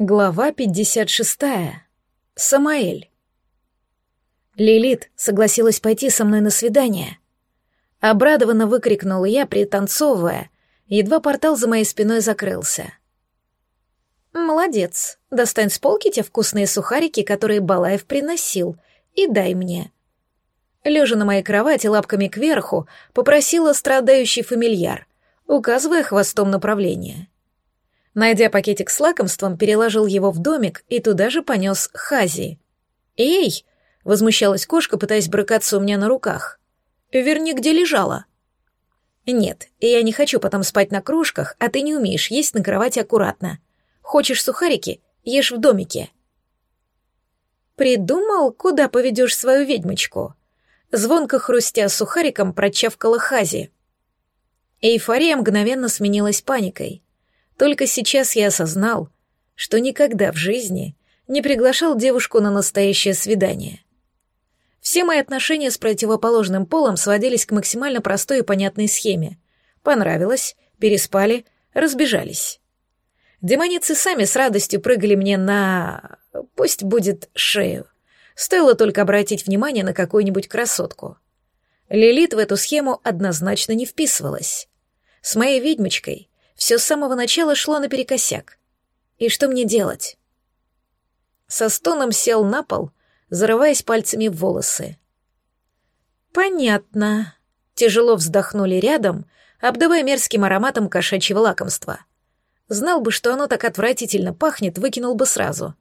Глава 56. Самаэль. Лилит согласилась пойти со мной на свидание. Обрадованно выкрикнула я, пританцовывая, едва портал за моей спиной закрылся. «Молодец. Достань с полки те вкусные сухарики, которые Балаев приносил, и дай мне». Лежа на моей кровати лапками кверху, попросила страдающий фамильяр, указывая хвостом направление — Найдя пакетик с лакомством, переложил его в домик и туда же понес Хази. «Эй!» — возмущалась кошка, пытаясь брыкаться у меня на руках. «Верни, где лежала». «Нет, я не хочу потом спать на кружках, а ты не умеешь есть на кровати аккуратно. Хочешь сухарики? Ешь в домике». «Придумал, куда поведешь свою ведьмочку?» Звонко хрустя сухариком прочавкала Хази. Эйфория мгновенно сменилась паникой. Только сейчас я осознал, что никогда в жизни не приглашал девушку на настоящее свидание. Все мои отношения с противоположным полом сводились к максимально простой и понятной схеме. Понравилось, переспали, разбежались. Демоницы сами с радостью прыгали мне на... пусть будет шею. Стоило только обратить внимание на какую-нибудь красотку. Лилит в эту схему однозначно не вписывалась. С моей ведьмочкой все с самого начала шло наперекосяк. И что мне делать? Со стоном сел на пол, зарываясь пальцами в волосы. «Понятно», — тяжело вздохнули рядом, обдавая мерзким ароматом кошачьего лакомства. Знал бы, что оно так отвратительно пахнет, выкинул бы сразу.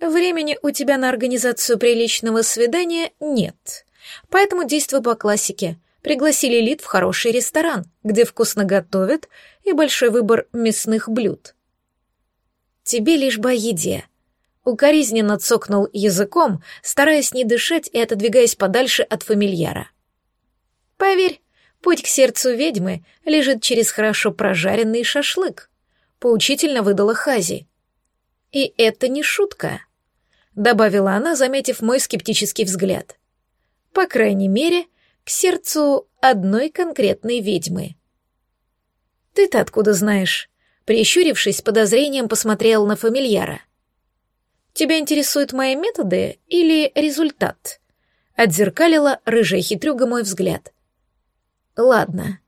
«Времени у тебя на организацию приличного свидания нет, поэтому действуй по классике пригласили Лид в хороший ресторан, где вкусно готовят и большой выбор мясных блюд. «Тебе лишь бы о еде», — укоризненно цокнул языком, стараясь не дышать и отодвигаясь подальше от фамильяра. «Поверь, путь к сердцу ведьмы лежит через хорошо прожаренный шашлык», — поучительно выдала Хази. «И это не шутка», — добавила она, заметив мой скептический взгляд. «По крайней мере, — к сердцу одной конкретной ведьмы. «Ты-то откуда знаешь?» Прищурившись, подозрением посмотрел на фамильяра. «Тебя интересуют мои методы или результат?» Отзеркалила рыжая хитрюга мой взгляд. «Ладно».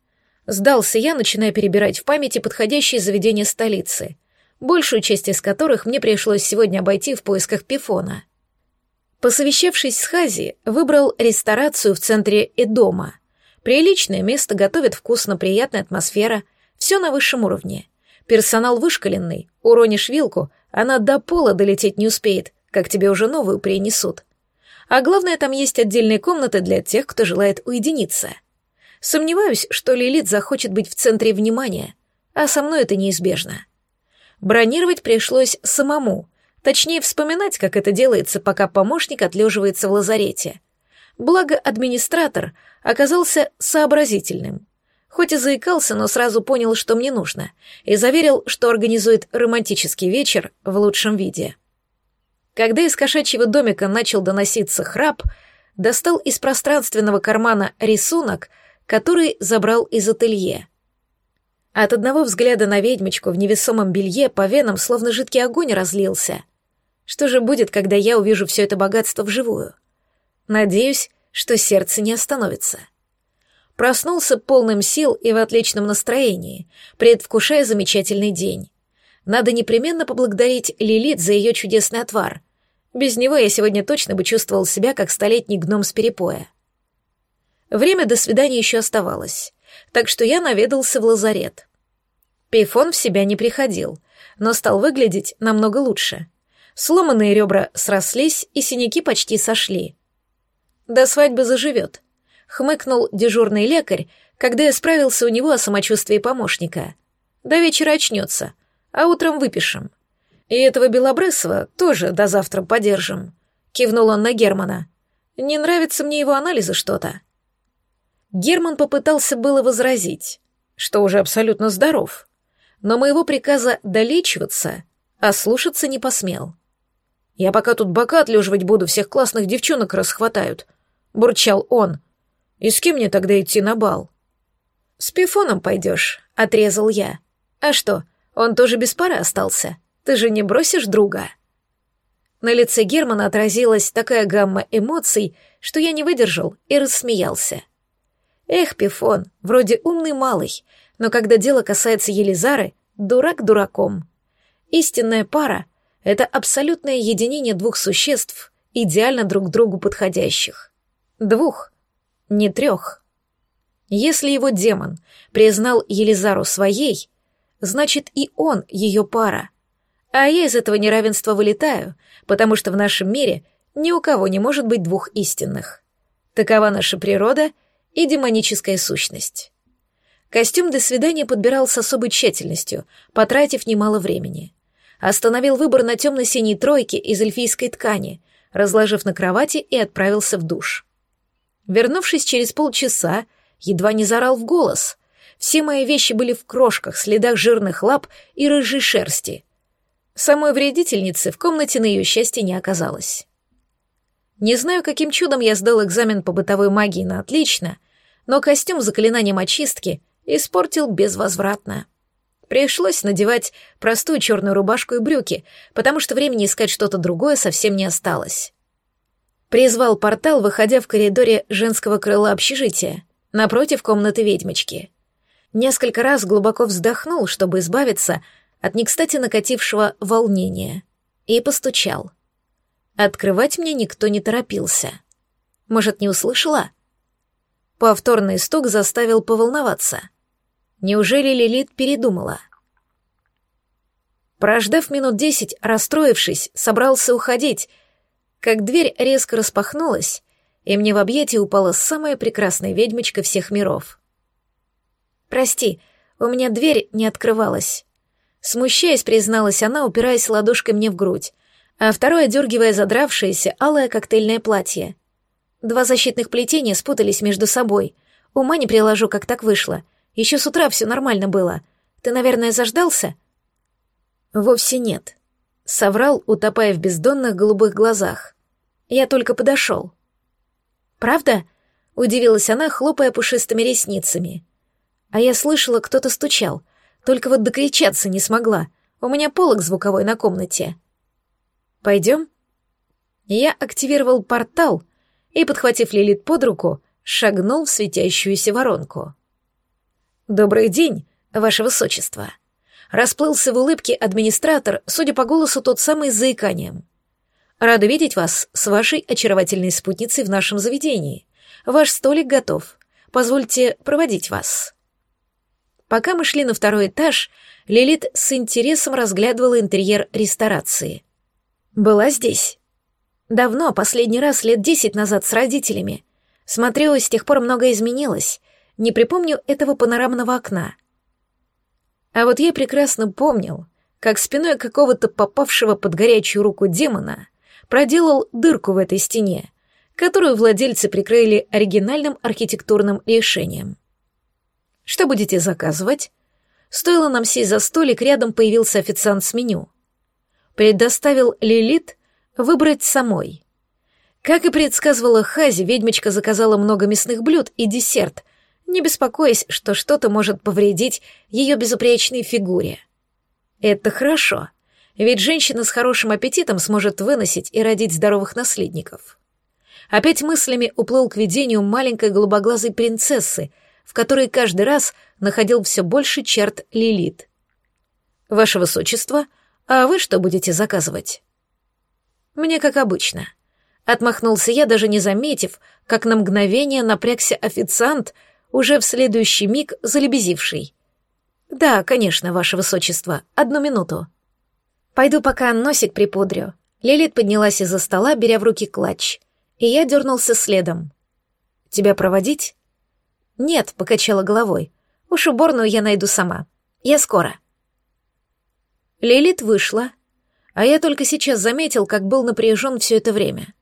Сдался я, начиная перебирать в памяти подходящие заведения столицы, большую часть из которых мне пришлось сегодня обойти в поисках Пифона. Посовещавшись с Хази, выбрал ресторацию в центре Эдома. Приличное место, готовят вкусно, приятная атмосфера, все на высшем уровне. Персонал вышкаленный, уронишь вилку, она до пола долететь не успеет, как тебе уже новую принесут. А главное, там есть отдельные комнаты для тех, кто желает уединиться. Сомневаюсь, что Лилит захочет быть в центре внимания, а со мной это неизбежно. Бронировать пришлось самому — Точнее, вспоминать, как это делается, пока помощник отлеживается в лазарете. Благо, администратор оказался сообразительным. Хоть и заикался, но сразу понял, что мне нужно, и заверил, что организует романтический вечер в лучшем виде. Когда из кошачьего домика начал доноситься храп, достал из пространственного кармана рисунок, который забрал из ателье. От одного взгляда на ведьмочку в невесомом белье по венам словно жидкий огонь разлился. Что же будет, когда я увижу все это богатство вживую? Надеюсь, что сердце не остановится. Проснулся полным сил и в отличном настроении, предвкушая замечательный день. Надо непременно поблагодарить Лилит за ее чудесный отвар. Без него я сегодня точно бы чувствовал себя, как столетний гном с перепоя. Время до свидания еще оставалось, так что я наведался в лазарет. Пейфон в себя не приходил, но стал выглядеть намного лучше — Сломанные ребра срослись, и синяки почти сошли. До свадьбы заживет. Хмыкнул дежурный лекарь, когда я справился у него о самочувствии помощника. До вечера очнется, а утром выпишем. И этого Белобрысова тоже до завтра подержим. Кивнул он на Германа. Не нравится мне его анализы что-то. Герман попытался было возразить, что уже абсолютно здоров, но моего приказа долечиваться ослушаться не посмел. Я пока тут бока отлеживать буду, всех классных девчонок расхватают», — бурчал он. «И с кем мне тогда идти на бал?» «С Пифоном пойдешь», — отрезал я. «А что, Он тоже без пары остался. Ты же не бросишь друга?» На лице Германа отразилась такая гамма эмоций, что я не выдержал и рассмеялся. Эх, Пифон, вроде умный малый, но когда дело касается Елизары, дурак дураком. Истинная пара — это абсолютное единение двух существ, идеально друг другу подходящих. Двух, не трех. Если его демон признал Елизару своей, значит и он ее пара. А я из этого неравенства вылетаю, потому что в нашем мире ни у кого не может быть двух истинных. Такова наша природа и демоническая сущность. Костюм до свидания подбирал с особой тщательностью, потратив немало времени. Остановил выбор на темно-синей тройке из эльфийской ткани, разложив на кровати и отправился в душ. Вернувшись через полчаса, едва не зарал в голос. Все мои вещи были в крошках, следах жирных лап и рыжей шерсти. Самой вредительницы в комнате на ее счастье не оказалось. Не знаю, каким чудом я сдал экзамен по бытовой магии на отлично, но костюм с заклинанием очистки испортил безвозвратно. Пришлось надевать простую черную рубашку и брюки, потому что времени искать что-то другое совсем не осталось. Призвал портал, выходя в коридоре женского крыла общежития, напротив комнаты ведьмочки. Несколько раз глубоко вздохнул, чтобы избавиться от не кстати накатившего волнения, и постучал. Открывать мне никто не торопился. Может, не услышала? Повторный стук заставил поволноваться. Неужели Лилит передумала? Прождав минут десять, расстроившись, собрался уходить, как дверь резко распахнулась, и мне в объятия упала самая прекрасная ведьмочка всех миров. «Прости, у меня дверь не открывалась». Смущаясь, призналась она, упираясь ладошкой мне в грудь, а второй одергивая задравшееся алое коктейльное платье. Два защитных плетения спутались между собой. Ума не приложу, как так вышло. Еще с утра все нормально было. Ты, наверное, заждался?» «Вовсе нет», соврал, утопая в бездонных голубых глазах. Я только подошел. «Правда?» — удивилась она, хлопая пушистыми ресницами. А я слышала, кто-то стучал, только вот докричаться не смогла. У меня полок звуковой на комнате. «Пойдем?» Я активировал портал и, подхватив Лилит под руку, шагнул в светящуюся воронку. «Добрый день, ваше высочество!» Расплылся в улыбке администратор, судя по голосу, тот самый с заиканием. «Рада видеть вас с вашей очаровательной спутницей в нашем заведении. Ваш столик готов. Позвольте проводить вас». Пока мы шли на второй этаж, Лилит с интересом разглядывала интерьер ресторации. «Была здесь?» «Давно, последний раз лет десять назад с родителями. Смотрю, с тех пор многое изменилось. Не припомню этого панорамного окна. А вот я прекрасно помнил, как спиной какого-то попавшего под горячую руку демона проделал дырку в этой стене, которую владельцы прикрыли оригинальным архитектурным решением. «Что будете заказывать?» Стоило нам сесть за столик, рядом появился официант с меню. Предоставил Лилит выбрать самой. Как и предсказывала Хази, ведьмочка заказала много мясных блюд и десерт, не беспокоясь, что что-то может повредить ее безупречной фигуре. Это хорошо, ведь женщина с хорошим аппетитом сможет выносить и родить здоровых наследников. Опять мыслями уплыл к видению маленькой голубоглазой принцессы, в которой каждый раз находил все больше черт Лилит. «Ваше высочество, а вы что будете заказывать?» «Мне как обычно», — отмахнулся я, даже не заметив, как на мгновение напрягся официант — уже в следующий миг залебезивший. «Да, конечно, ваше высочество, одну минуту». «Пойду пока носик припудрю». Лилит поднялась из-за стола, беря в руки клатч, и я дернулся следом. «Тебя проводить?» «Нет», — покачала головой. «Уж уборную я найду сама. Я скоро». Лилит вышла, а я только сейчас заметил, как был напряжен все это время.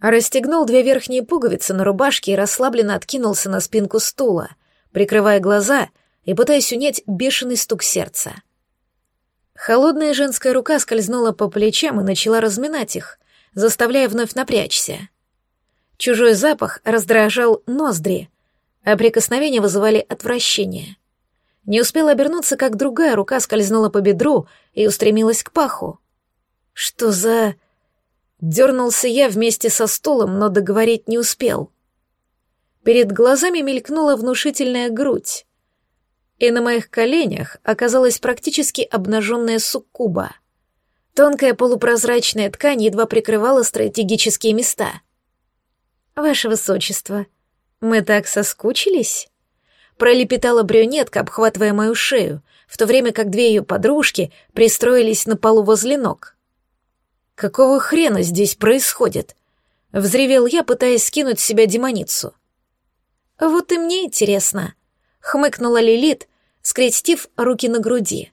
Расстегнул две верхние пуговицы на рубашке и расслабленно откинулся на спинку стула, прикрывая глаза и пытаясь унять бешеный стук сердца. Холодная женская рука скользнула по плечам и начала разминать их, заставляя вновь напрячься. Чужой запах раздражал ноздри, а прикосновения вызывали отвращение. Не успела обернуться, как другая рука скользнула по бедру и устремилась к паху. «Что за...» Дернулся я вместе со стулом, но договорить не успел. Перед глазами мелькнула внушительная грудь, и на моих коленях оказалась практически обнаженная суккуба. Тонкая полупрозрачная ткань едва прикрывала стратегические места. «Ваше высочество, мы так соскучились?» Пролепетала брюнетка, обхватывая мою шею, в то время как две ее подружки пристроились на полу возле ног. «Какого хрена здесь происходит?» — взревел я, пытаясь скинуть с себя демоницу. «Вот и мне интересно», — хмыкнула Лилит, скрестив руки на груди.